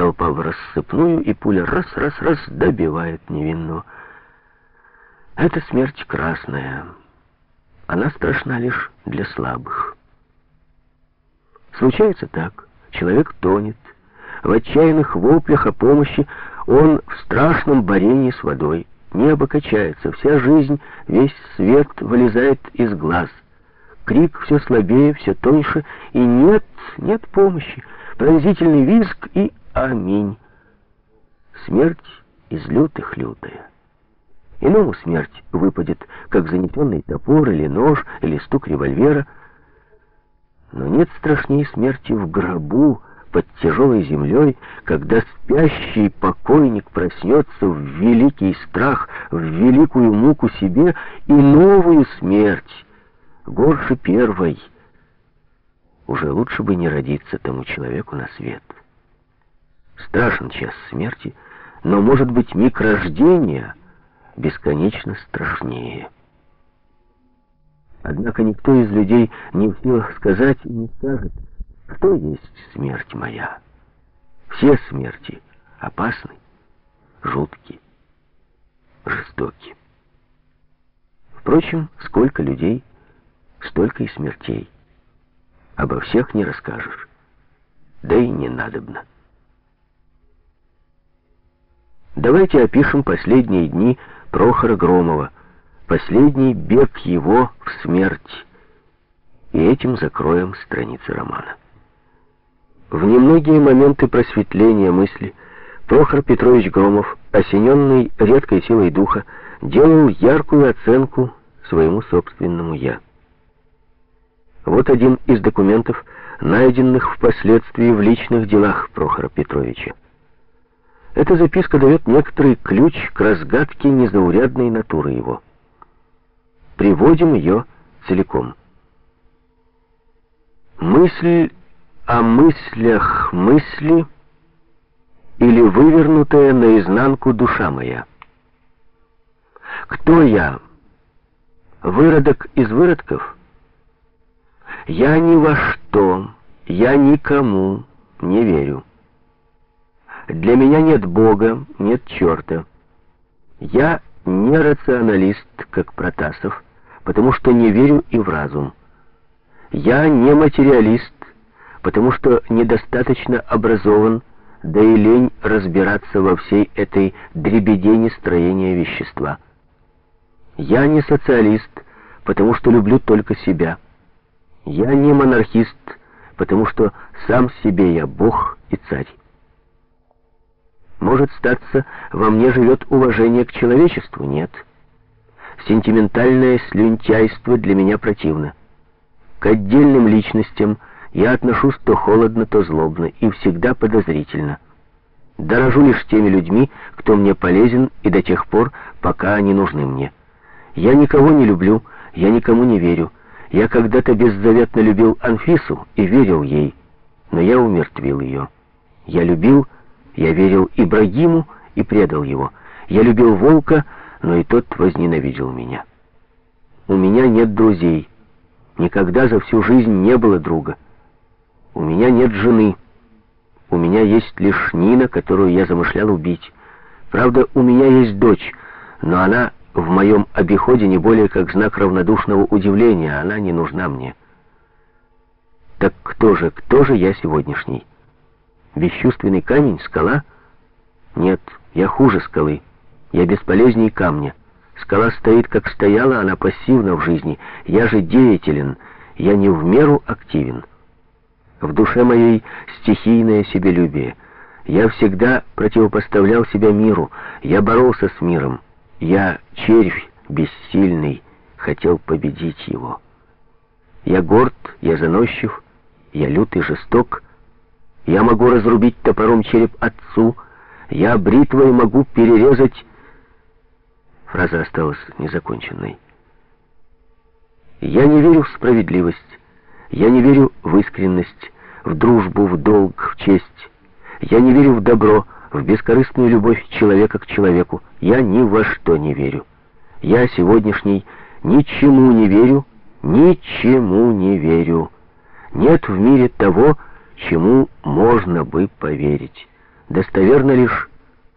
толпа в рассыпную, и пуля раз-раз-раз добивает невинного. Это смерть красная. Она страшна лишь для слабых. Случается так. Человек тонет. В отчаянных воплях о помощи он в страшном борении с водой. Небо качается, вся жизнь, весь свет вылезает из глаз. Крик все слабее, все тоньше, и нет, нет помощи. Пронзительный визг и аминь. Смерть из лютых лютая. Иному смерть выпадет, как занесенный топор или нож, или стук револьвера. Но нет страшней смерти в гробу, под тяжелой землей, когда спящий покойник проснется в великий страх, в великую муку себе и новую смерть, горше первой. Уже лучше бы не родиться тому человеку на свет. Страшен час смерти, но, может быть, миг рождения бесконечно страшнее. Однако никто из людей не в силах сказать и не скажет, что есть смерть моя. Все смерти опасны, жутки, жестоки. Впрочем, сколько людей, столько и смертей. Обо всех не расскажешь, да и не надобно. Давайте опишем последние дни Прохора Громова, последний бег его в смерть, и этим закроем страницы романа. В немногие моменты просветления мысли Прохор Петрович Громов, осененный редкой силой духа, делал яркую оценку своему собственному «я». Вот один из документов, найденных впоследствии в личных делах Прохора Петровича. Эта записка дает некоторый ключ к разгадке незаурядной натуры его. Приводим ее целиком. Мысль о мыслях мысли или вывернутая наизнанку душа моя. Кто я? Выродок из выродков? Я ни во что, я никому не верю. Для меня нет Бога, нет черта. Я не рационалист, как Протасов, потому что не верю и в разум. Я не материалист, потому что недостаточно образован, да и лень разбираться во всей этой дребедени строения вещества. Я не социалист, потому что люблю только себя. Я не монархист, потому что сам себе я бог и царь. Может статься, во мне живет уважение к человечеству? Нет. Сентиментальное слюнтяйство для меня противно. К отдельным личностям – я отношусь то холодно, то злобно и всегда подозрительно. Дорожу лишь теми людьми, кто мне полезен и до тех пор, пока они нужны мне. Я никого не люблю, я никому не верю. Я когда-то беззаветно любил Анфису и верил ей, но я умертвил ее. Я любил, я верил Ибрагиму и предал его. Я любил волка, но и тот возненавидел меня. У меня нет друзей. Никогда за всю жизнь не было друга. У меня нет жены. У меня есть лишь Нина, которую я замышлял убить. Правда, у меня есть дочь, но она в моем обиходе не более как знак равнодушного удивления. Она не нужна мне. Так кто же, кто же я сегодняшний? Бесчувственный камень, скала? Нет, я хуже скалы. Я бесполезней камня. Скала стоит, как стояла, она пассивна в жизни. Я же деятелен, я не в меру активен. В душе моей стихийное себелюбие. Я всегда противопоставлял себя миру. Я боролся с миром. Я, червь бессильный, хотел победить его. Я горд, я заносчив, я лютый жесток. Я могу разрубить топором череп отцу. Я бритвой могу перерезать... Фраза осталась незаконченной. Я не верю в справедливость. Я не верю в искренность, в дружбу, в долг, в честь. Я не верю в добро, в бескорыстную любовь человека к человеку. Я ни во что не верю. Я сегодняшний ничему не верю, ничему не верю. Нет в мире того, чему можно бы поверить. Достоверно лишь,